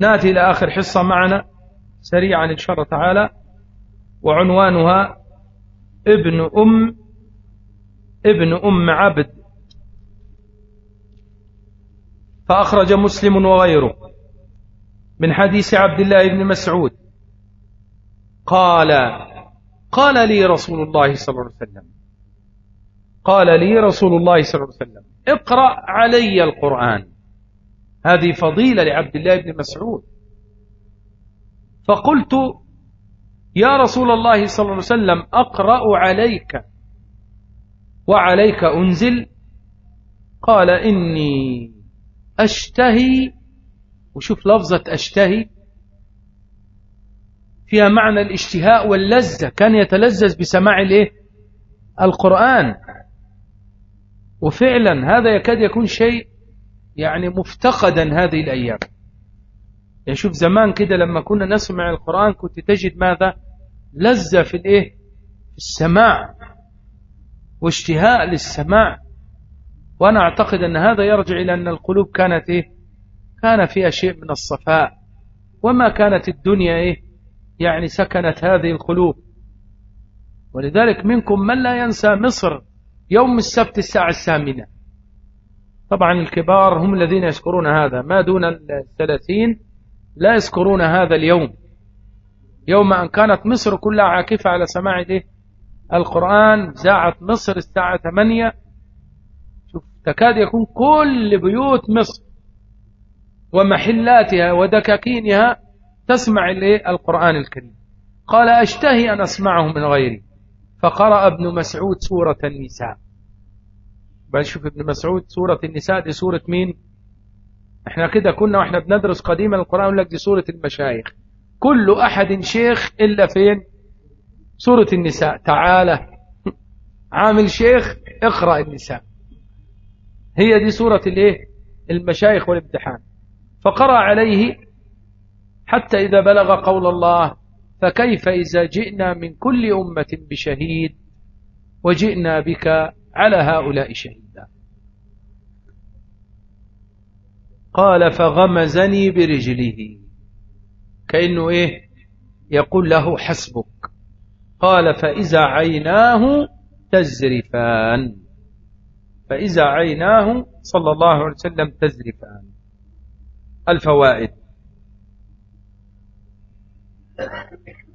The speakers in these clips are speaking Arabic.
ناتي إلى آخر حصة معنا سريعا إن شاء الله تعالى وعنوانها ابن أم ابن أم عبد. فأخرج مسلم وغيره من حديث عبد الله بن مسعود. قال قال لي رسول الله صلى الله عليه وسلم قال لي رسول الله صلى الله عليه وسلم اقرأ علي القرآن. هذه فضيلة لعبد الله بن مسعود. فقلت يا رسول الله صلى الله عليه وسلم أقرأ عليك وعليك أنزل. قال إني أشتهي وشوف لفظة أشتهي. فيها معنى الاشتهاء واللذة. كان يتلذذ بسماع الإيه؟ القرآن. وفعلا هذا يكاد يكون شيء يعني مفتقدا هذه الأيام. يعني شوف زمان كده لما كنا نسمع القرآن كنت تجد ماذا؟ لذة في الإيه؟ في السماع واشتهاء للسماع. وأنا أعتقد أن هذا يرجع إلى أن القلوب كانت إيه؟ كان فيها شيء من الصفاء. وما كانت الدنيا إيه؟ يعني سكنت هذه القلوب. ولذلك منكم من لا ينسى مصر يوم السبت الساعة الثامنة. طبعا الكبار هم الذين يذكرون هذا. ما دون الثلاثين لا يذكرون هذا اليوم. يوم أن كانت مصر كلها عاكفة على سماع إيه؟ القرآن. زاعت مصر الساعة 8 شوف تكاد يكون كل بيوت مصر ومحلاتها ودكاكينها تسمع القرآن الكريم. قال أشتهي أن أسمعه من غيري. فقرأ ابن مسعود سورة النساء. بعد شوف ابن مسعود سورة النساء دي سورة مين؟ إحنا كده كنا وإحنا بندرس قديما القرآن يقول لك دي سورة المشايخ. كل أحد شيخ إلا فين؟ سورة النساء. تعالى عامل شيخ اقرأ النساء. هي دي سورة الإيه؟ المشايخ والامتحان. فقرأ عليه حتى إذا بلغ قول الله فكيف إذا جئنا من كل أمة بشهيد وجئنا بك على هؤلاء شهيدا قال فغمزني برجله. كأنه إيه؟ يقول له حسبك. قال فإذا عيناه تزرفان. فإذا عيناه صلى الله عليه وسلم تزرفان. الفوائد.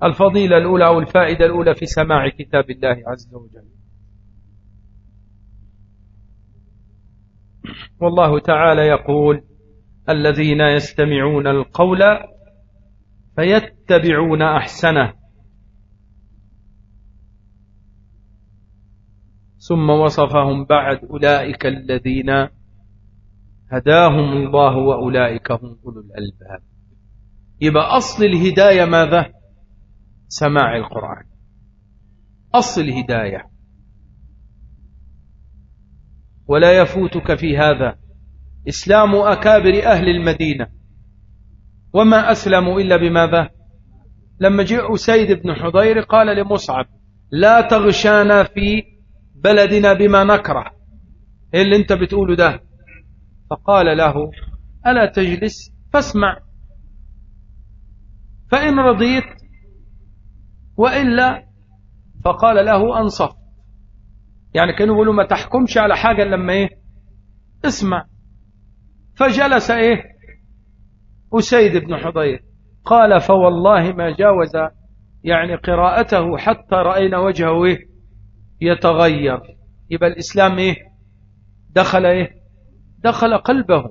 الفضيلة الأولى أو الفائدة الأولى في سماع كتاب الله عز وجل. والله تعالى يقول الذين يستمعون القول فيتبعون أحسنه. ثم وصفهم بعد أولئك الذين هداهم الله وأولئك هم أولو الألباب. يبقى أصل الهداية ماذا؟ سماع القرآن. أصل الهداية. ولا يفوتك في هذا. إسلام أكابر أهل المدينة. وما أسلموا إلا بماذا؟ لما جاء سيد بن حضير قال لمصعب لا تغشانا في بلدنا بما نكره. إيه اللي أنت بتقوله ده؟ فقال له ألا تجلس؟ فاسمع. فإن رضيت وإلا فقال له أنصف. يعني كانوا يقولوا ما تحكمش على حاجة لما إيه؟ اسمع. فجلس إيه؟ أسيد بن حضير. قال فوالله ما جاوز يعني قراءته حتى رأينا وجهه إيه؟ يتغير. يبقى الإسلام إيه؟ دخل إيه؟ دخل قلبه.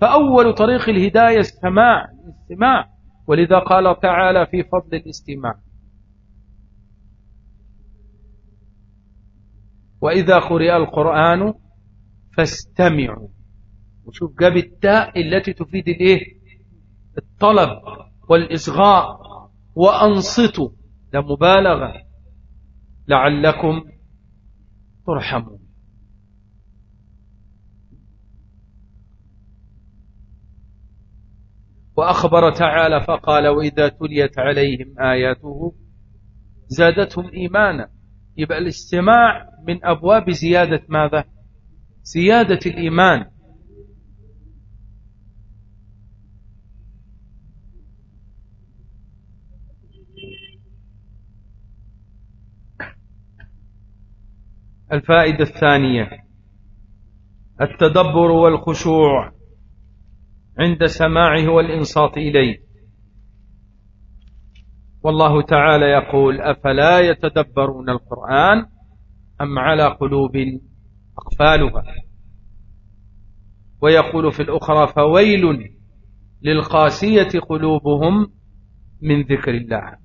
فأول طريق الهداية السماع الاستماع ولذا قال تعالى في فضل الاستماع. وإذا قرئ القرآن فاستمعوا. وشوف جاب التاء التي تفيد الايه؟ الطلب والإصغاء وأنصتوا ده مبالغة لعلكم ترحمون. وأخبر تعالى فقال وإذا تليت عليهم آياته زادتهم إيمانا. يبقى الاستماع من أبواب زيادة ماذا؟ زيادة الإيمان. الفائدة الثانية التدبر والخشوع عند سماعه والإنصات إليه. والله تعالى يقول أفلا يتدبرون القرآن أم على قلوب أقفالها؟ ويقول في الأخرى فويل للقاسية قلوبهم من ذكر الله.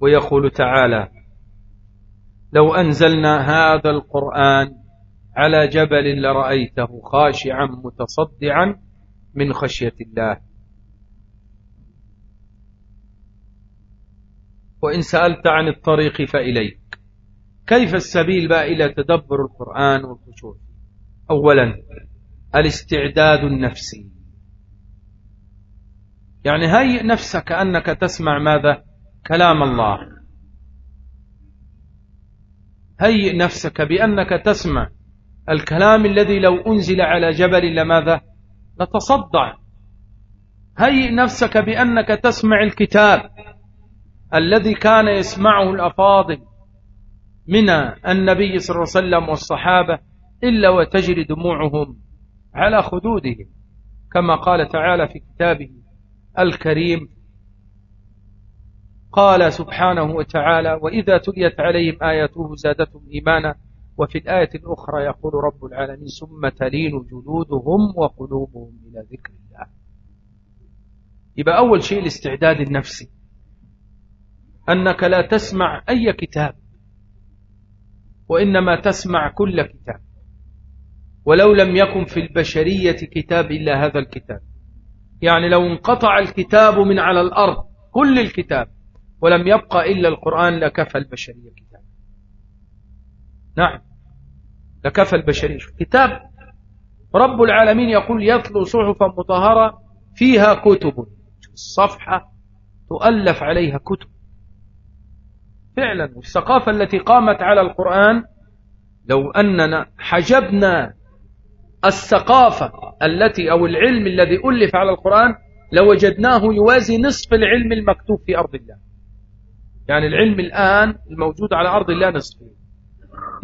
ويقول تعالى لو أنزلنا هذا القرآن على جبل لرأيته خاشعا متصدعا من خشية الله. وإن سألت عن الطريق فإليك. كيف السبيل بقى إلى تدبر القرآن والخشوع؟ أولا الاستعداد النفسي. يعني هيئ نفسك كأنك تسمع ماذا؟ كلام الله. هيئ نفسك بأنك تسمع الكلام الذي لو أنزل على جبل لماذا؟ لتصدع. هيئ نفسك بأنك تسمع الكتاب الذي كان يسمعه الأفاضل من النبي صلى الله عليه وسلم والصحابة إلا وتجري دموعهم على خدودهم كما قال تعالى في كتابه الكريم قال سبحانه وتعالى وإذا تليت عليهم آياته زادتهم إيمانا. وفي الآية الأخرى يقول رب العالمين ثم تلين جلودهم وقلوبهم إلى ذكر الله. يبقى أول شيء الاستعداد النفسي. أنك لا تسمع أي كتاب وإنما تسمع كل كتاب. ولو لم يكن في البشرية كتاب إلا هذا الكتاب. يعني لو انقطع الكتاب من على الأرض كل الكتاب ولم يبقى إلا القرآن لكفى البشرية كتاب نعم. لكفى البشرية. كتاب رب العالمين يقول يتلو صحفا مطهرة فيها كتب. الصفحة تؤلف عليها كتب. فعلا والثقافة التي قامت على القرآن لو أننا حجبنا الثقافة التي أو العلم الذي ألف على القرآن لوجدناه يوازي نصف العلم المكتوب في أرض الله. يعني العلم الآن الموجود على أرض الله نصف.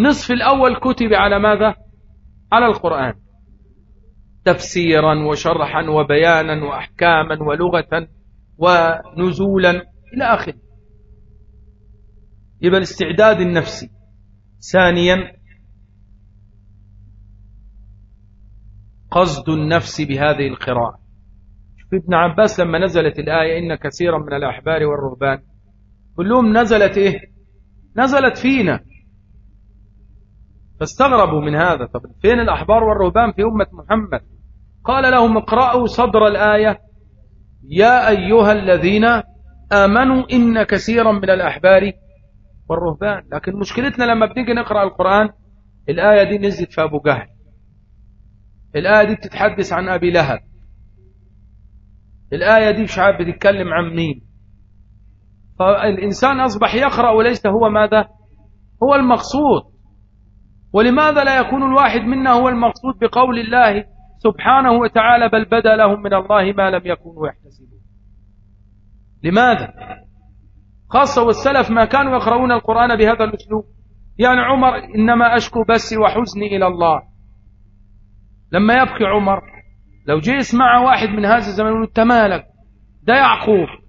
نصف الأول كتب على ماذا؟ على القرآن. تفسيرا وشرحا وبيانا وأحكاما ولغة ونزولا إلى آخره. يبقى الاستعداد النفسي. ثانيا قصد النفس بهذه القراءة. ابن عباس لما نزلت الآية إن كثيرا من الأحبار والرهبان كلهم نزلت إيه؟ نزلت فينا. فاستغربوا من هذا. طب فين الأحبار والرهبان في أمة محمد؟ قال لهم اقرأوا صدر الآية. يا أيها الذين آمنوا إن كثيرا من الأحبار والرهبان. لكن مشكلتنا لما بنيجي نقرأ القرآن الآية دي نزلت في أبو جهل. الآية دي بتتحدث عن أبي لهب. الآية دي مش عارف بتتكلم عن مين؟ فالإنسان أصبح يقرأ وليس هو ماذا؟ هو المقصود. ولماذا لا يكون الواحد منا هو المقصود بقول الله سبحانه وتعالى بل بدا لهم من الله ما لم يكونوا يحتسبون؟ لماذا؟ خاصة والسلف ما كانوا يقرؤون القرآن بهذا الأسلوب. يعني عمر إنما أشكو بسي وحزني إلى الله. لما يبكي عمر لو جي يسمع واحد من هذا الزمن يقول انت مالك ده يعقوب.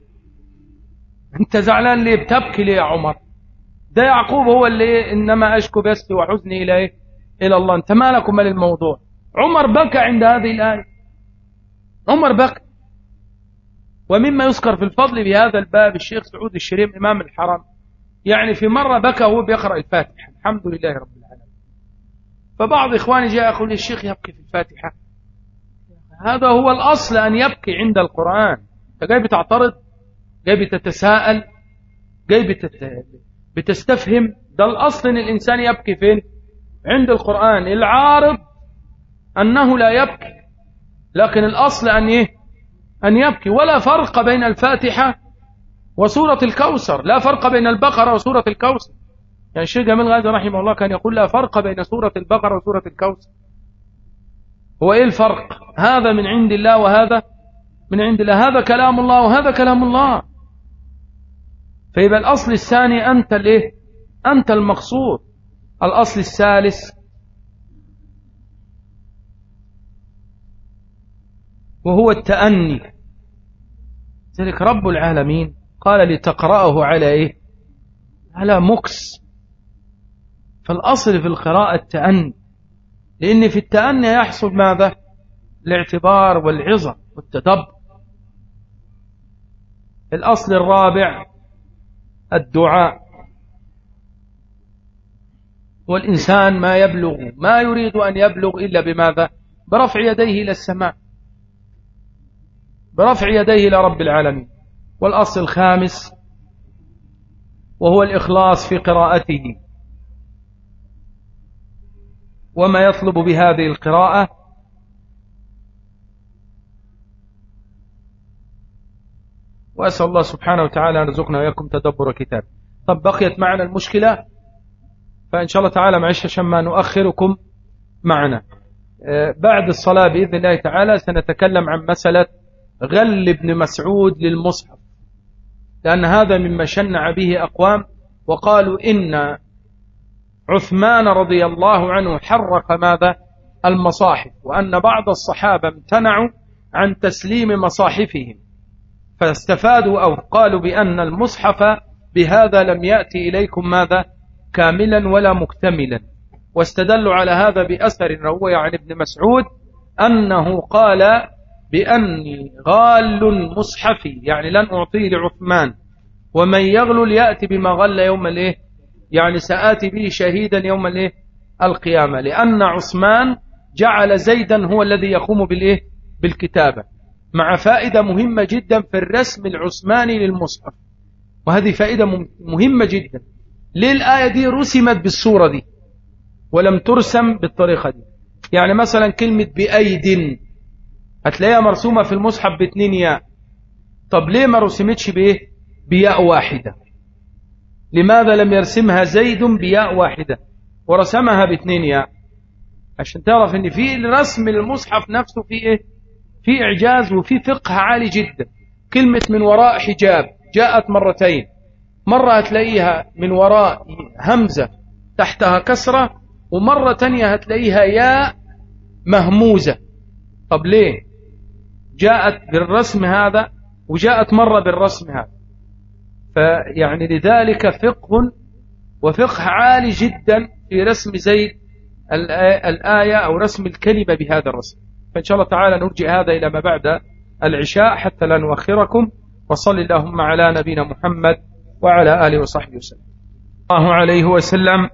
انت زعلان ليه؟ بتبكي ليه يا عمر؟ ده يعقوب هو اللي إنما أشكو بسي وحزني إلى إيه إلى الله. أنت مالك ومال الموضوع. عمر بكى عند هذه الآية. عمر بكى. ومما يذكر في الفضل بهذا الباب الشيخ سعود الشريم إمام الحرم. يعني في مرة بكى وهو بيقرأ الفاتحة. الحمد لله رب العالمين. فبعض إخواني جاء يقول الشيخ يبكي في الفاتحة. هذا هو الأصل أن يبكي عند القرآن. أنت جاي بتعترض؟ جاي بتتساءل جاي بتت... بتستفهم ده الأصل أن الإنسان يبكي فين؟ عند القرآن. العارض أنه لا يبكي لكن الأصل أن إيه؟ أن يبكي. ولا فرق بين الفاتحة وسورة الكوثر. لا فرق بين البقرة وسورة الكوثر. يعني الشيخ جميل غازي رحمه الله كان يقول لا فرق بين سورة البقرة وسورة الكوثر. هو إيه الفرق؟ هذا من عند الله وهذا من عند الله. هذا كلام الله وهذا كلام الله. فيبقى الأصل الثاني أنت الإيه؟ أنت المقصود. الأصل الثالث. وهو التأني. ذلك رب العالمين. قال لتقرأه على إيه؟ على مكس. فالأصل في القراءة التأني. لأن في التأني يحصل ماذا؟ الاعتبار والعظة والتدبر. الأصل الرابع الدعاء. والإنسان ما يبلغ ما يريد أن يبلغ إلا بماذا؟ برفع يديه إلى السماء. برفع يديه إلى رب العالمين. والأصل الخامس وهو الإخلاص في قراءته. وما يطلب بهذه القراءة وأسأل الله سبحانه وتعالى أن يرزقنا وإياكم تدبر كتاب طب بقيت معنا المشكلة؟ فإن شاء الله تعالى معيش عشان ما نؤخركم معنا. آه، بعد الصلاة بإذن الله تعالى سنتكلم عن مسألة غل ابن مسعود للمصحف. لأن هذا مما شنع به أقوام وقالوا إن عثمان رضي الله عنه حرق ماذا؟ المصاحف وأن بعض الصحابة امتنعوا عن تسليم مصاحفهم. فاستفادوا أو قالوا بأن المصحف بهذا لم يأتي إليكم ماذا؟ كاملا ولا مكتملا. واستدلوا على هذا بأثر روي عن ابن مسعود أنه قال بأني غال مصحفي يعني لن أعطيه لعثمان. ومن يغلل يأتي بما غل يوم الإيه؟ يعني سآتي به شهيدا يوم الإيه؟ القيامة. لأن عثمان جعل زيدا هو الذي يقوم بالإيه؟ بالكتابة. مع فائدة مهمة جدا في الرسم العثماني للمصحف. وهذه فائدة مهمة جدا. ليه الآية دي رسمت بالصورة دي ولم ترسم بالطريقة دي؟ يعني مثلا كلمة بأيد. هتلاقيها مرسومة في المصحف باتنين ياء. طب ليه ما رسمتش بإيه؟ بياء واحدة. لماذا لم يرسمها زيد بياء واحدة؟ ورسمها باتنين ياء. عشان تعرف إن في رسم المصحف نفسه في إيه؟ في إعجاز وفي فقه عالي جدا. كلمة من وراء حجاب جاءت مرتين. مرة هتلاقيها من وراء همزة تحتها كسرة ومرة تانية هتلاقيها ياء مهموزة. طب ليه؟ جاءت بالرسم هذا وجاءت مرة بالرسم هذا. فيعني لذلك فقه وفقه عالي جدا في رسم زيد الآية أو رسم الكلمة بهذا الرسم. فإن شاء الله تعالى نرجع هذا إلى ما بعد العشاء حتى لا نؤخركم. وصل اللهم على نبينا محمد وعلى آله وصحبه وسلم. الله عليه وسلم.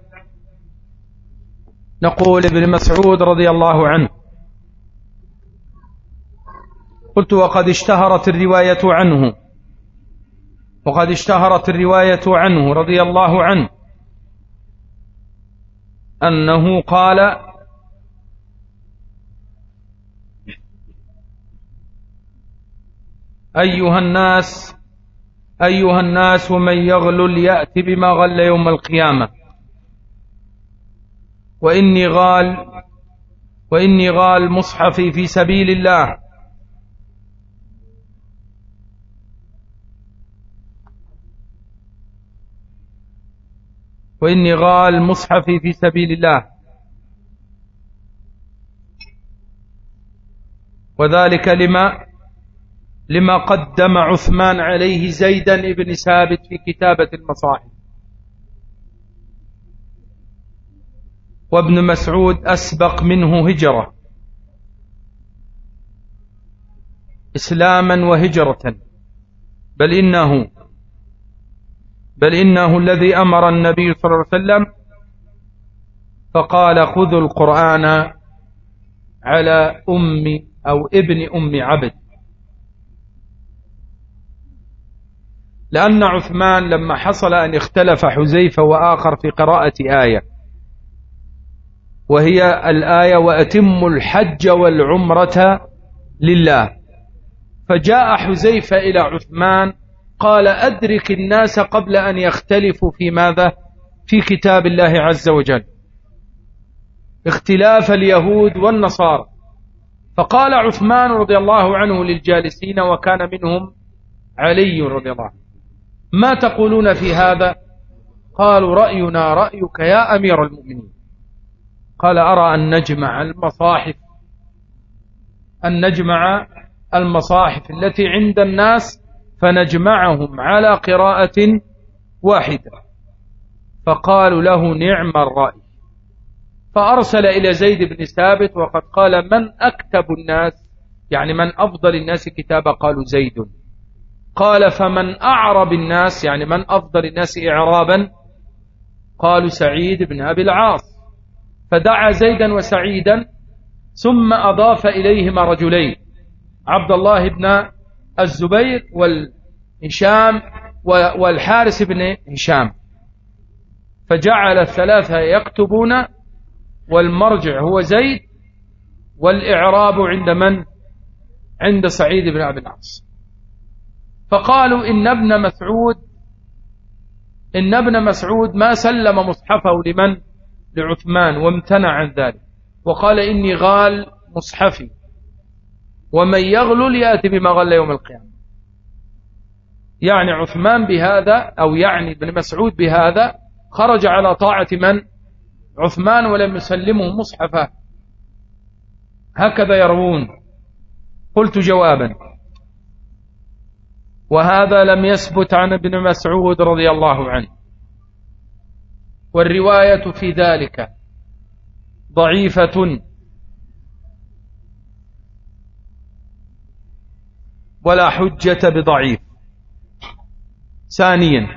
نقول ابن مسعود رضي الله عنه. قلت وقد اشتهرت الرواية عنه. وقد اشتهرت الرواية عنه رضي الله عنه. أنه قال أيها الناس أيها الناس من يغلل يأتي بما غل يوم القيامة. وإني غال وإني غال مصحفي في سبيل الله. وإني غال مصحفي في سبيل الله. وذلك لما لما قدم عثمان عليه زيدا ابن ثابت في كتابة المصاحف. وابن مسعود أسبق منه هجرة. إسلاما وهجرة. بل إنه بل إنه الذي أمر النبي صلى الله عليه وسلم فقال خذوا القرآن على أم أو ابن أم عبد. لأن عثمان لما حصل أن اختلف حزيفة وآخر في قراءة آية وهي الآية وأتم الحج والعمرة لله. فجاء حزيفة إلى عثمان قال أدرك الناس قبل أن يختلفوا في ماذا؟ في كتاب الله عز وجل. اختلاف اليهود والنصارى. فقال عثمان رضي الله عنه للجالسين وكان منهم علي رضي الله عنه. ما تقولون في هذا؟ قالوا رأينا رأيك يا أمير المؤمنين. قال أرى أن نجمع المصاحف أن نجمع المصاحف التي عند الناس فنجمعهم على قراءة واحدة. فقالوا له نعم الرأي. فأرسل إلى زيد بن ثابت وقد قال من أكتب الناس؟ يعني من أفضل الناس كتابا قالوا زيد. قال فمن أعرب الناس يعني من أفضل الناس إعرابا؟ قالوا سعيد بن أبي العاص. فدعا زيدا وسعيدا ثم أضاف إليهما رجلين عبد الله بن الزبير والهشام والحارس بن هشام. فجعل الثلاثة يكتبون والمرجع هو زيد والإعراب عند من؟ عند سعيد بن أبي العاص. فقالوا إن ابن مسعود إن ابن مسعود ما سلم مصحفه لمن؟ لعثمان وامتنع عن ذلك. وقال إني غال مصحفي ومن يغلل يأتي بما غل يوم القيامة. يعني عثمان بهذا أو يعني ابن مسعود بهذا خرج على طاعة من؟ عثمان ولم يسلمه مصحفه. هكذا يروون. قلت جوابا. وهذا لم يثبت عن ابن مسعود رضي الله عنه. والرواية في ذلك ضعيفة. ولا حجة بضعيف. ثانيا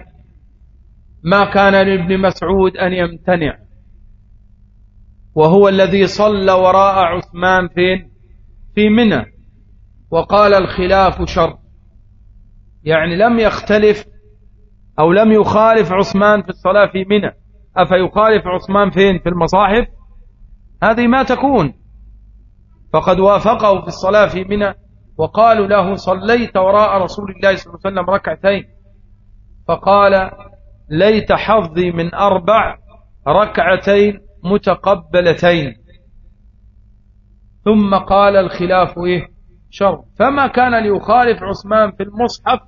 ما كان لابن مسعود أن يمتنع. وهو الذي صلى وراء عثمان فين في منى. وقال الخلاف شر. يعني لم يختلف أو لم يخالف عثمان في الصلاة في منى. أفيخالف عثمان فين؟ في المصاحف؟ هذه ما تكون. فقد وافقه في الصلاة في منى وقالوا له صليت وراء رسول الله صلى الله عليه وسلم ركعتين. فقال ليت حظي من أربع ركعتين متقبلتين. ثم قال الخلاف إيه؟ شر. فما كان ليخالف عثمان في المصحف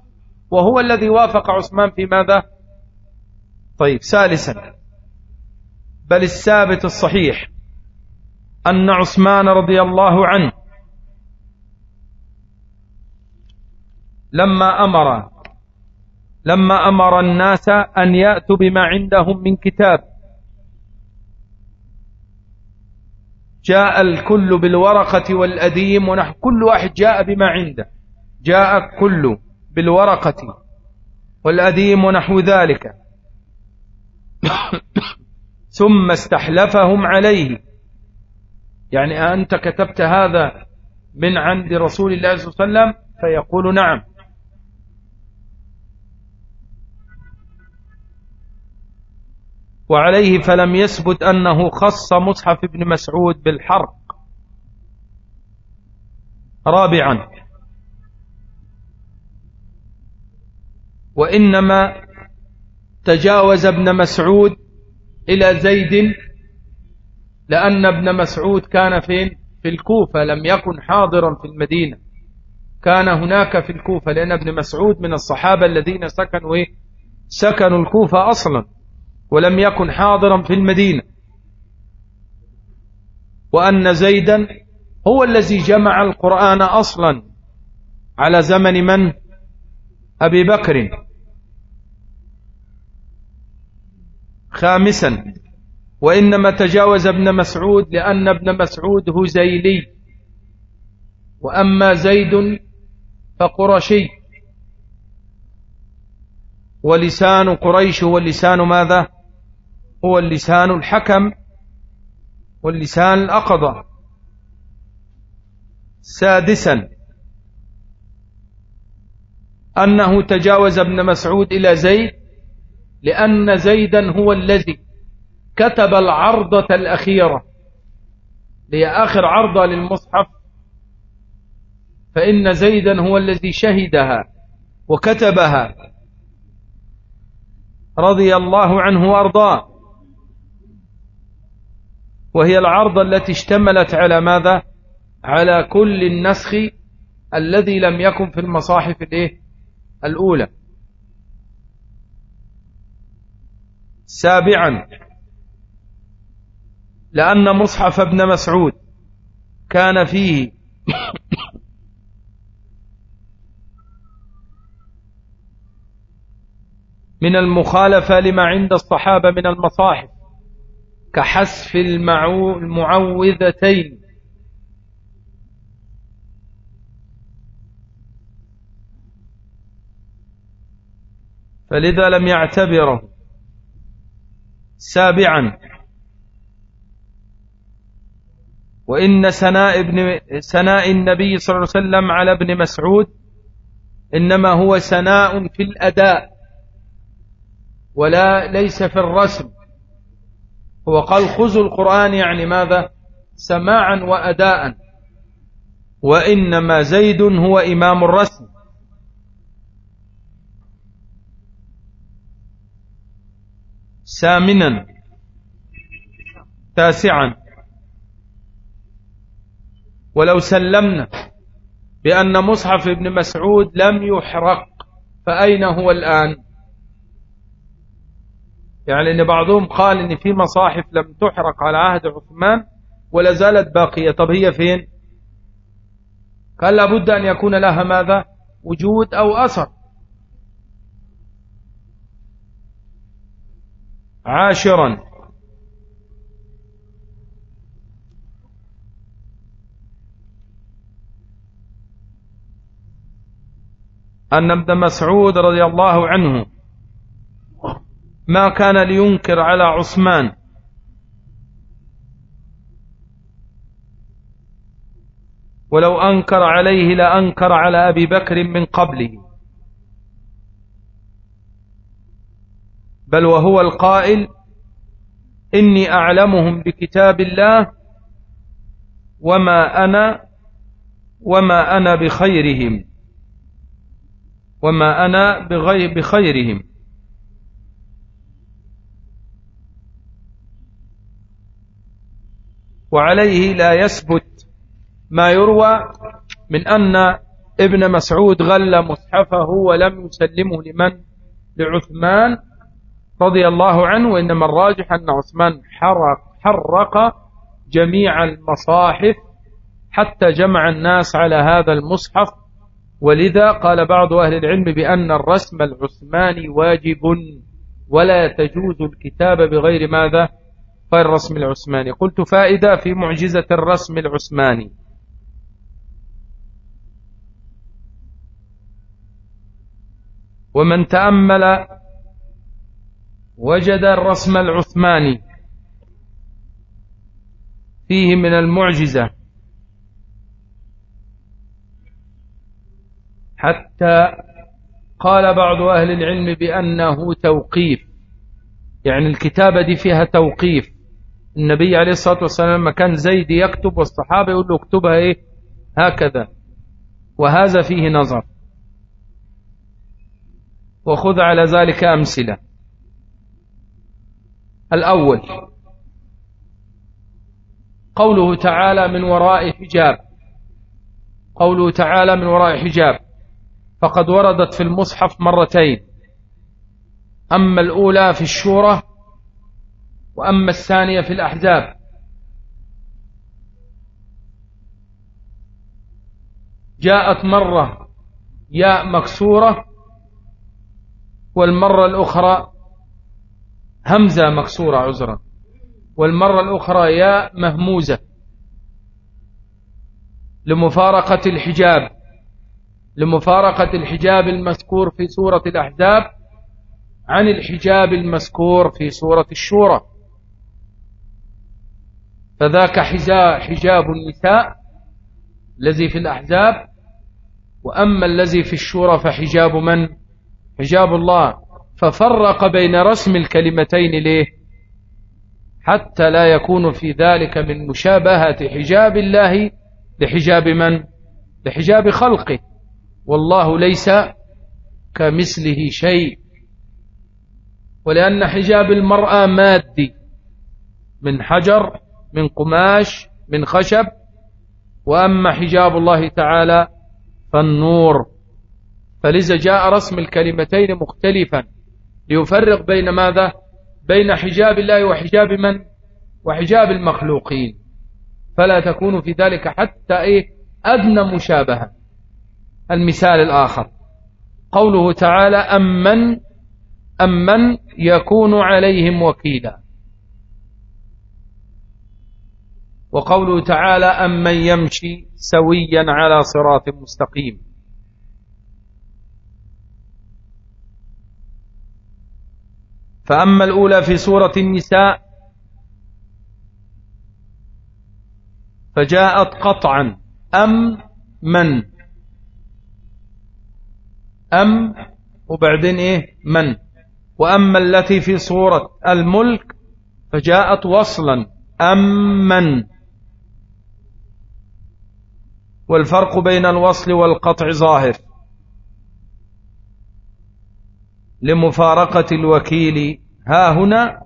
وهو الذي وافق عثمان في ماذا؟ طيب ثالثا بل الثابت الصحيح أن عثمان رضي الله عنه لما أمر لما أمر الناس أن يأتوا بما عندهم من كتاب جاء الكل بالورقة والأديم ونحن كل واحد جاء بما عنده جاء كل بالورقة والأديم ونحو ذلك. ثم استحلفهم عليه. يعني أنت كتبت هذا من عند رسول الله صلى الله عليه وسلم فيقول نعم. وعليه فلم يثبت أنه خص مصحف ابن مسعود بالحرق. رابعا. وإنما تجاوز ابن مسعود إلى زيد لأن ابن مسعود كان فين؟ في الكوفة لم يكن حاضرا في المدينة. كان هناك في الكوفة لأن ابن مسعود من الصحابة الذين سكنوا إيه؟ سكنوا الكوفة أصلا ولم يكن حاضرا في المدينة. وأن زيدا هو الذي جمع القرآن أصلا على زمن من؟ أبي بكر. خامسا وإنما تجاوز ابن مسعود لأن ابن مسعود هزيلي. وأما زيد فقرشي. ولسان قريش هو اللسان ماذا؟ هو اللسان الحكم واللسان الأقضى. سادسا أنه تجاوز ابن مسعود إلى زيد لأن زيدا هو الذي كتب العرضة الأخيرة. هي آخر عرضة للمصحف. فإن زيدا هو الذي شهدها وكتبها رضي الله عنه وأرضاه. وهي العرضة التي اشتملت على ماذا؟ على كل النسخ الذي لم يكن في المصاحف الإيه؟ الأولى. سابعا. لأن مصحف ابن مسعود كان فيه من المخالفة لما عند الصحابة من المصاحف كحسف المعوذتين. فلذا لم يعتبره. سابعا. وإن سناء, ابن سناء النبي صلى الله عليه وسلم على ابن مسعود إنما هو سناء في الأداء ولا ليس في الرسم. هو قال خذوا القرآن يعني ماذا؟ سماعا وأداء وإنما زيد هو إمام الرسم. سامنا تاسعا. ولو سلمنا بأن مصحف ابن مسعود لم يحرق فأين هو الآن؟ يعني أن بعضهم قال أن في مصاحف لم تحرق على عهد عثمان ولا زالت باقية. طب هي فين؟ قال لابد أن يكون لها ماذا؟ وجود أو أثر. عاشرا. أن ابن مسعود رضي الله عنه ما كان لينكر على عثمان. ولو أنكر عليه لأنكر على أبي بكر من قبله. بل وهو القائل إني أعلمهم بكتاب الله وما أنا وما أنا بخيرهم وما أنا بخيرهم. وعليه لا يثبت ما يروى من أن ابن مسعود غل مصحفه ولم يسلمه لمن؟ لعثمان رضي الله عنه وإنما الراجح أن عثمان حرق, حرق جميع المصاحف حتى جمع الناس على هذا المصحف. ولذا قال بعض أهل العلم بأن الرسم العثماني واجب ولا تجوز الكتاب بغير ماذا؟ غير الرسم العثماني. قلت فائدة في معجزة الرسم العثماني. ومن تأمل وجد الرسم العثماني فيه من المعجزة حتى قال بعض أهل العلم بأنه توقيف يعني الكتابة دي فيها توقيف. النبي عليه الصلاة والسلام لما كان زيد يكتب والصحابة يقول له اكتبها إيه؟ هكذا. وهذا فيه نظر. وخذ على ذلك أمثلة. الأول. قوله تعالى من وراء حجاب. قوله تعالى من وراء حجاب. فقد وردت في المصحف مرتين. أما الأولى في الشورى وأما الثانية في الأحزاب. جاءت مرة ياء مكسورة والمرة الأخرى همزة مكسورة عذرا. والمرة الأخرى ياء مهموزة. لمفارقة الحجاب. لمفارقة الحجاب المذكور في سورة الأحزاب عن الحجاب المذكور في سورة الشورى. فذاك حجاب النساء الذي في الأحزاب. وأما الذي في الشورى فحجاب من؟ حجاب الله. ففرق بين رسم الكلمتين ليه؟ حتى لا يكون في ذلك من مشابهة حجاب الله لحجاب من؟ لحجاب خلقه. والله ليس كمثله شيء. ولأن حجاب المرأة مادي. من حجر من قماش من خشب. وأما حجاب الله تعالى فالنور. فلذا جاء رسم الكلمتين مختلفا. ليفرق بين ماذا؟ بين حجاب الله وحجاب من؟ وحجاب المخلوقين. فلا تكون في ذلك حتى إيه؟ أدنى مشابهة. المثال الآخر. قوله تعالى أمن أمن يكون عليهم وكيلا. وقوله تعالى أمن يمشي سويا على صراط مستقيم. فأما الأولى في سورة النساء فجاءت قطعا. أم من؟ أم وبعدين إيه؟ من. وأما التي في سورة الملك فجاءت وصلا. أم من؟ والفرق بين الوصل والقطع ظاهر. لمفارقة الوكيل. ها هنا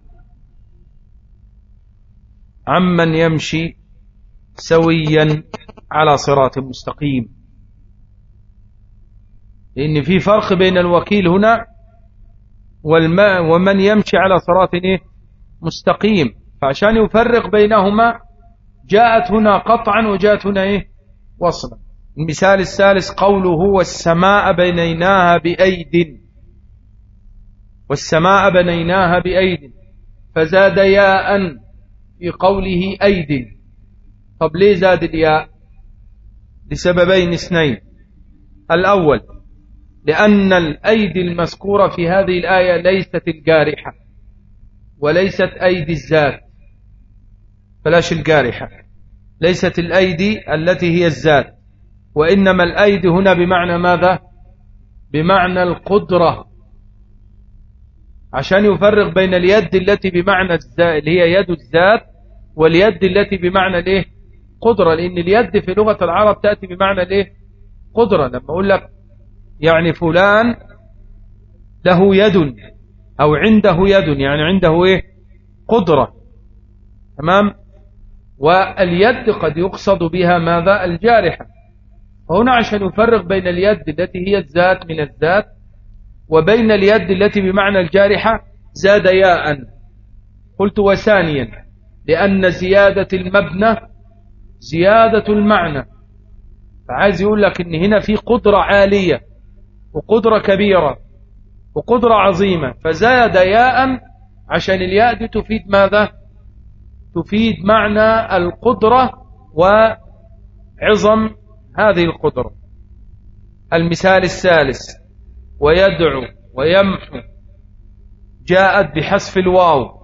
عمن يمشي سويا على صراط مستقيم. لأن في فرق بين الوكيل هنا ومن يمشي على صراط مستقيم. فعشان يفرق بينهما جاءت هنا قطعا وجاءت هنا إيه؟ وصلا. المثال الثالث قوله والسماء بنيناها بأيد. والسماء بنيناها بأيد فزاد ياء في قوله أيد. طب ليه زاد الياء؟ لسببين اثنين. الأول لأن الأيدي المذكورة في هذه الآية ليست الجارحة وليست أيدي الذات. فلاش الجارحة. ليست الأيدي التي هي الذات وإنما الأيدي هنا بمعنى ماذا؟ بمعنى القدرة. عشان يفرق بين اليد التي بمعنى اللي هي يد الذات واليد التي بمعنى الايه؟ قدرة. لأن اليد في لغة العرب تأتي بمعنى الايه؟ قدرة. لما أقول لك يعني فلان له يد أو عنده يد يعني عنده إيه؟ قدرة. تمام؟ واليد قد يقصد بها ماذا؟ الجارحة. هنا عشان يفرق بين اليد التي هي الذات من الذات وبين اليد التي بمعنى الجارحة زاد ياء. قلت وثانيا لأن زيادة المبنى زيادة المعنى. فعايز يقول لك إن هنا في قدرة عالية وقدرة كبيرة وقدرة عظيمة. فزاد ياء عشان الياء دي تفيد ماذا؟ تفيد معنى القدرة وعظم هذه القدرة. المثال الثالث. ويدعو ويمحو جاءت بحذف الواو.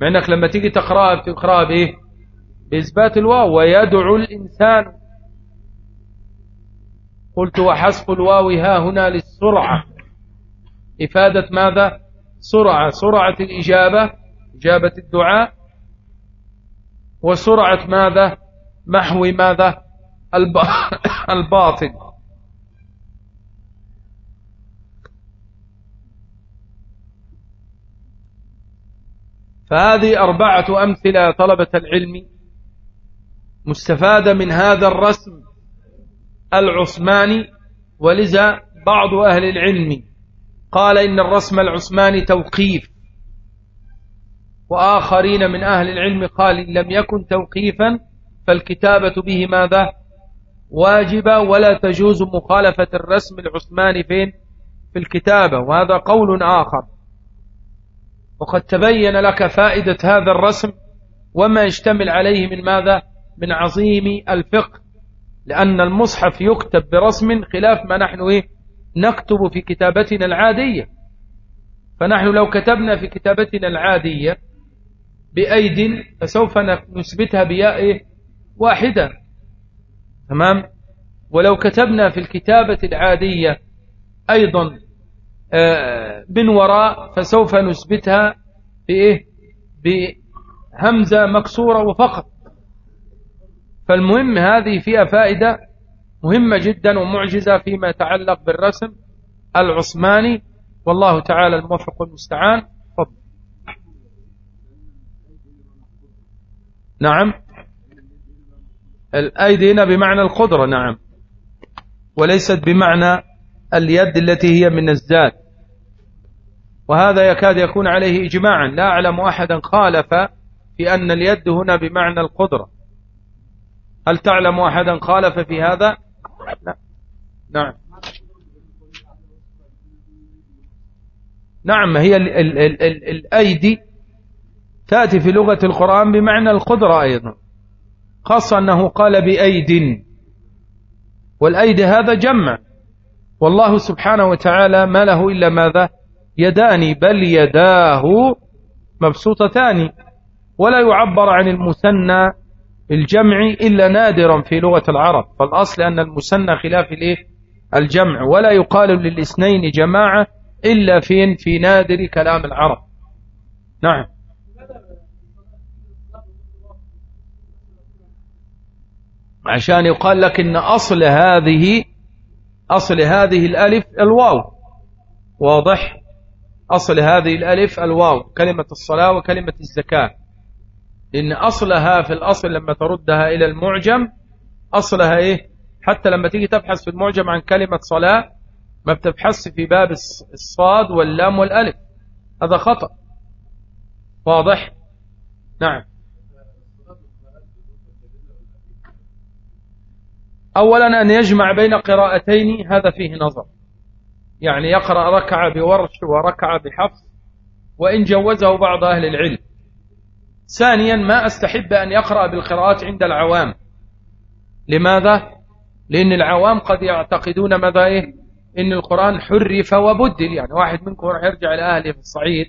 مع إنك لما تيجي تقراها بتقراها بايه بإثبات الواو. ويدعو الإنسان. قلت وحذف الواو ها هنا للسرعة. إفادة ماذا؟ سرعة. سرعة الإجابة. إجابة الدعاء. وسرعة ماذا؟ محو ماذا؟ الباطل. فهذه أربعة أمثلة طلبة العلم مستفادة من هذا الرسم العثماني ولذا بعض أهل العلم قال إن الرسم العثماني توقيف. وآخرين من أهل العلم قال إن لم يكن توقيفا فالكتابة به ماذا؟ واجبة ولا تجوز مخالفة الرسم العثماني فين في الكتابة. وهذا قول آخر. وقد تبين لك فائدة هذا الرسم وما يشتمل عليه من ماذا؟ من عظيم الفقه. لأن المصحف يكتب برسم خلاف ما نحن إيه؟ نكتب في كتابتنا العادية. فنحن لو كتبنا في كتابتنا العادية بأيد فسوف نثبتها بياء إيه؟ واحدة. تمام؟ ولو كتبنا في الكتابة العادية أيضا من وراء فسوف نثبتها بإيه؟ بهمزة مكسورة وفقط. فالمهم هذه فيها فائدة مهمة جدا ومعجزة فيما يتعلق بالرسم العثماني. والله تعالى الموفق المستعان فضل نعم. الأيدي هنا بمعنى القدرة. نعم. وليست بمعنى اليد التي هي من الزاد. وهذا يكاد يكون عليه إجماعا. لا أعلم أحدا خالف في أن اليد هنا بمعنى القدرة. هل تعلم أحدا خالف في هذا؟ لا. نعم. نعم هي ال ال ال ال الأيدي تأتي في لغة القرآن بمعنى القدرة أيضا. خاصة أنه قال بأيد. والأيد هذا جمع. والله سبحانه وتعالى ما له إلا ماذا؟ يدان بل يداه مبسوطتان. ولا يعبر عن المثنى الجمع إلا نادرا في لغة العرب. فالأصل أن المثنى خلاف الإيه الجمع. ولا يقال للاثنين جماعة إلا فين في نادر كلام العرب. نعم. عشان يقال لك إن أصل هذه أصل هذه الألف الواو. واضح؟ أصل هذه الألف الواو. كلمة الصلاة وكلمة الزكاة. لأن أصلها في الأصل لما تردها إلى المعجم أصلها إيه؟ حتى لما تيجي تبحث في المعجم عن كلمة صلاة ما بتبحث في باب الصاد واللام والألف. هذا خطأ. واضح؟ نعم. أولا أن يجمع بين قراءتين هذا فيه نظر يعني يقرأ ركعة بورش وركعة بحفظ وإن جوزه بعض أهل العلم ثانيا ما أستحب أن يقرأ بالقراءات عند العوام لماذا؟ لأن العوام قد يعتقدون ماذا إيه؟ إن القرآن حرف وبدل يعني واحد منكم راح يرجع لأهله في الصعيد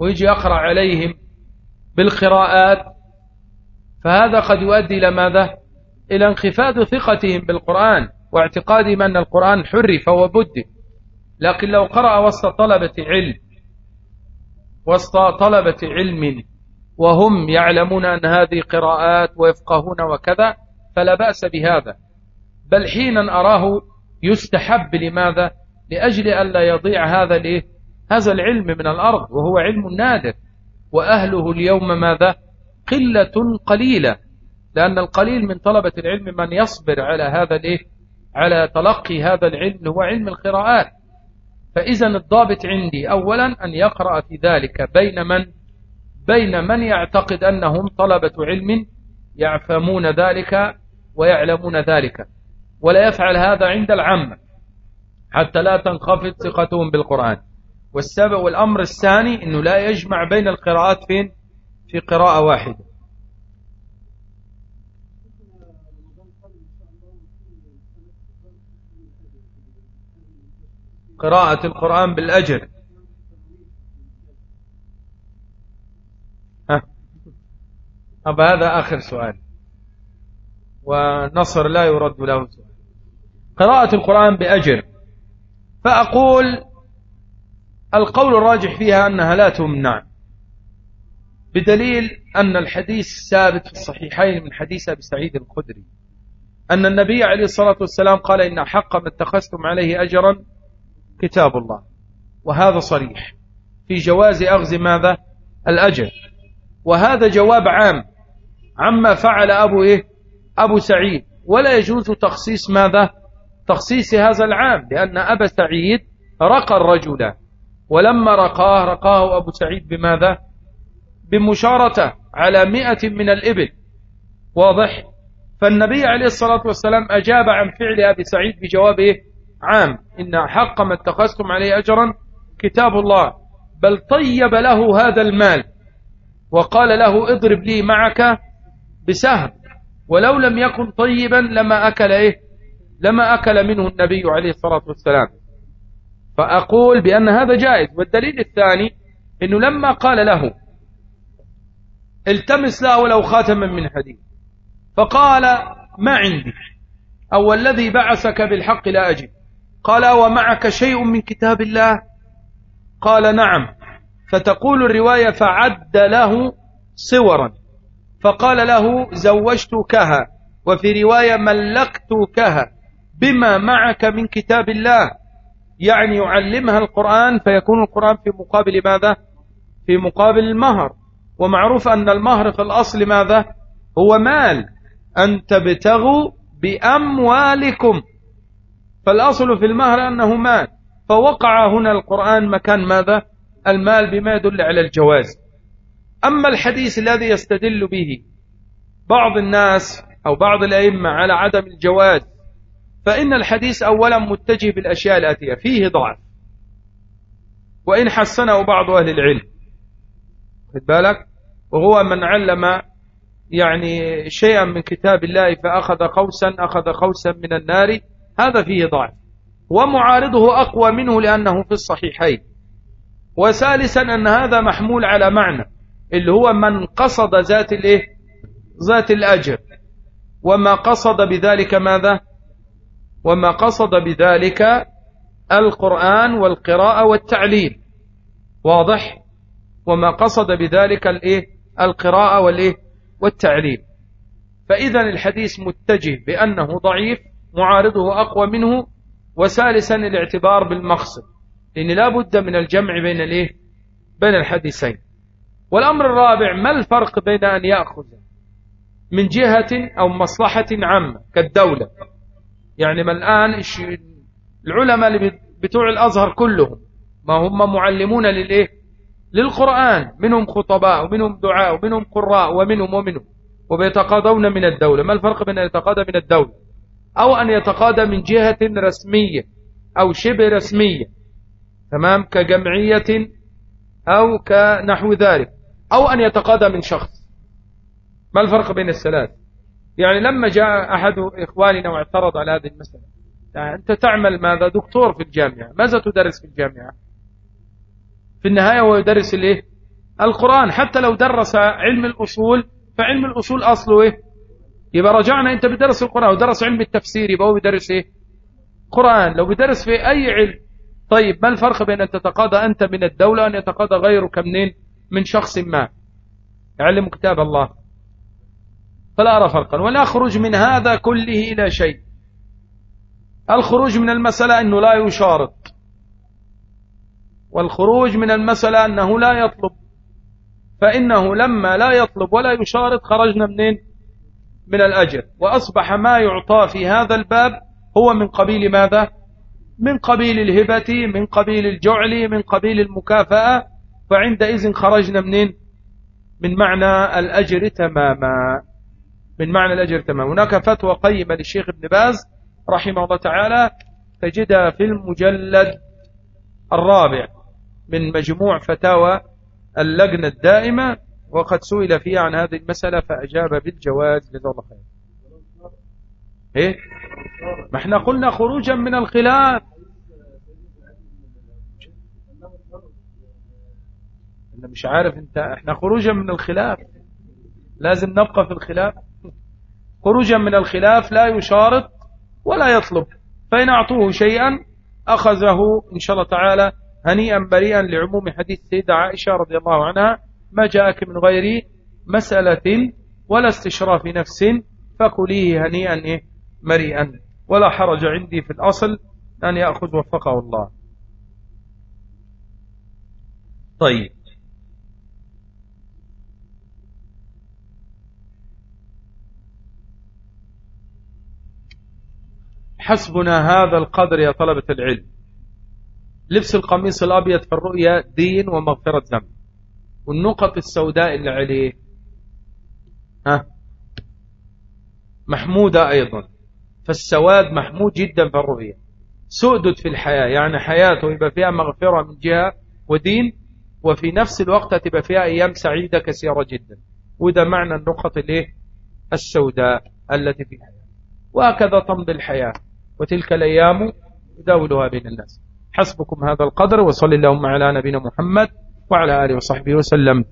ويجي يقرأ عليهم بالقراءات فهذا قد يؤدي إلى ماذا؟ إلى انخفاض ثقتهم بالقرآن واعتقادهم أن القرآن حرف وبدل لكن لو قرأ وسط طلبة علم وسط طلبة علم وهم يعلمون أن هذه قراءات ويفقهون وكذا فلا بأس بهذا. بل حينا أراه يستحب لماذا؟ لأجل أن لا يضيع هذا؟ هذا العلم من الأرض وهو علم نادر. وأهله اليوم ماذا؟ قلة قليلة. لأن القليل من طلبة العلم من يصبر على هذا الإيه؟ على تلقي هذا العلم هو علم القراءات. فإذا الضابط عندي أولا أن يقرأ في ذلك بين من؟ بين من يعتقد أنهم طلبة علم يعفمون ذلك ويعلمون ذلك. ولا يفعل هذا عند العامة حتى لا تنخفض ثقتهم بالقرآن. والسبب والأمر الثاني أنه لا يجمع بين القراءات فين؟ في قراءة واحدة. قراءة القرآن بالأجر. ها. طب هذا آخر سؤال. ونصر لا يرد له سؤال. قراءة القرآن بأجر. فأقول القول الراجح فيها أنها لا تمنع. بدليل أن الحديث ثابت في الصحيحين من حديث أبي سعيد الخدري. أن النبي عليه الصلاة والسلام قال إن حق ما اتخذتم عليه أجرا كتاب الله. وهذا صريح. في جواز أخذ ماذا؟ الأجر. وهذا جواب عام. عما فعل أبو إيه؟ أبو سعيد. ولا يجوز تخصيص ماذا؟ تخصيص هذا العام لأن أبا سعيد رقى الرجل. ولما رقاه رقاه أبو سعيد بماذا؟ بمشارته على مئة من الإبل. واضح؟ فالنبي عليه الصلاة والسلام أجاب عن فعل أبي سعيد بجواب إيه؟ عام. إن حق ما اتخذتم عليه أجرا كتاب الله. بل طيب له هذا المال. وقال له اضرب لي معك بسهم. ولو لم يكن طيبا لما أكل إيه؟ لما أكل منه النبي عليه الصلاة والسلام. فأقول بأن هذا جائز. والدليل الثاني أنه لما قال له التمس له ولو خاتما من حديد. فقال ما عندي. أو الذي بعثك بالحق لا أجد. قال ومعك شيء من كتاب الله؟ قال نعم. فتقول الرواية فعد له صورا. فقال له زوجتكها. وفي رواية ملكتكها. بما معك من كتاب الله. يعني يعلمها القرآن فيكون القرآن في مقابل ماذا؟ في مقابل المهر. ومعروف أن المهر في الأصل ماذا؟ هو مال. أن تبتغوا بأموالكم. فالأصل في المهر أنه مال. فوقع هنا القرآن مكان ماذا؟ المال بما يدل على الجواز. أما الحديث الذي يستدل به بعض الناس أو بعض الأئمة على عدم الجواز فإن الحديث أولا متجه بالأشياء الآتية فيه ضعف. وإن حسنه بعض أهل العلم. بالك؟ وهو من علم يعني شيئا من كتاب الله فأخذ قوسا أخذ قوسا من النار. هذا فيه ضعف. ومعارضه أقوى منه لأنه في الصحيحين. وثالثا أن هذا محمول على معنى اللي هو من قصد ذات الإيه؟ ذات الأجر. وما قصد بذلك ماذا؟ وما قصد بذلك القرآن والقراءة والتعليم واضح؟ وما قصد بذلك الإيه؟ القراءة والإيه؟ والتعليم فإذا الحديث متجه بأنه ضعيف معارضه أقوى منه وثالثا الاعتبار بالمقصد. لأن لا بد من الجمع بين الإيه؟ بين الحديثين. والأمر الرابع ما الفرق بين أن يأخذ من جهة أو مصلحة عامة كالدولة؟ يعني ما الآن العلماء اللي بتوع الأزهر كلهم ما هم معلمون للإيه؟ للقرآن. منهم خطباء ومنهم دعاء ومنهم قراء ومنهم ومنهم وبيتقاضون من الدولة. ما الفرق بين أن يتقاضى من الدولة؟ أو أن يتقاضى من جهة رسمية أو شبه رسمية تمام كجمعية أو كنحو ذلك أو أن يتقاضى من شخص. ما الفرق بين الثلاث؟ يعني لما جاء أحد إخواننا واعترض على هذه المسألة يعني أنت تعمل ماذا؟ دكتور في الجامعة. ماذا تدرس في الجامعة؟ في النهاية هو يدرس الإيه؟ القرآن. حتى لو درس علم الأصول فعلم الأصول أصله إيه؟ يبقى رجعنا أنت بدرس القرآن ودرس علم التفسير يبقى هو بيدرس إيه؟ قرآن. لو بدرس في أي علم طيب ما الفرق بين أن تتقاضى أنت من الدولة أن يتقاضى غيرك منين؟ من شخص ما. يعلم كتاب الله. فلا أرى فرقا. ولا أخرج من هذا كله إلى شيء. الخروج من المسألة أنه لا يشارط. والخروج من المسألة أنه لا يطلب. فإنه لما لا يطلب ولا يشارط خرجنا منين؟ من الأجر. وأصبح ما يعطى في هذا الباب هو من قبيل ماذا؟ من قبيل الهبة من قبيل الجعل من قبيل المكافأة. فعندئذ خرجنا منين؟ من معنى الأجر تماما. من معنى الأجر تماما. هناك فتوى قيمة للشيخ ابن باز رحمه الله تعالى تجدها في المجلد الرابع من مجموع فتاوى اللجنة الدائمة. وقد سئل فيها عن هذه المسألة فأجاب بالجواز. جزاه الله خير. إيه؟ ما إحنا قلنا خروجا من الخلاف. أنا مش عارف أنت إحنا خروجا من الخلاف. لازم نبقى في الخلاف. خروجا من الخلاف لا يشارط ولا يطلب. فإن أعطوه شيئا أخذه إن شاء الله تعالى هنيئا بريئا لعموم حديث سيدة عائشة رضي الله عنها. ما جاءك من غير مسألة ولا استشراف نفس فكليه هنيئا إيه مريئا. ولا حرج عندي في الأصل أن يأخذ وفقه الله. طيب. حسبنا هذا القدر يا طلبة العلم. لبس القميص الأبيض في الرؤيا دين ومغفرة ذنب. والنقط السوداء اللي عليه. ها؟ محمودة أيضا. فالسواد محمود جدا في الرؤيا سؤدد في الحياة يعني حياته يبقى فيها مغفرة من جهة ودين وفي نفس الوقت تبقى فيها أيام سعيدة كثيرة جدا. وده معنى النقط الايه السوداء التي في الحياة. وهكذا تمضي الحياة. وتلك الأيام يداولها بين الناس. حسبكم هذا القدر وصل اللهم على نبينا محمد. وعلى آله وصحبه وسلم.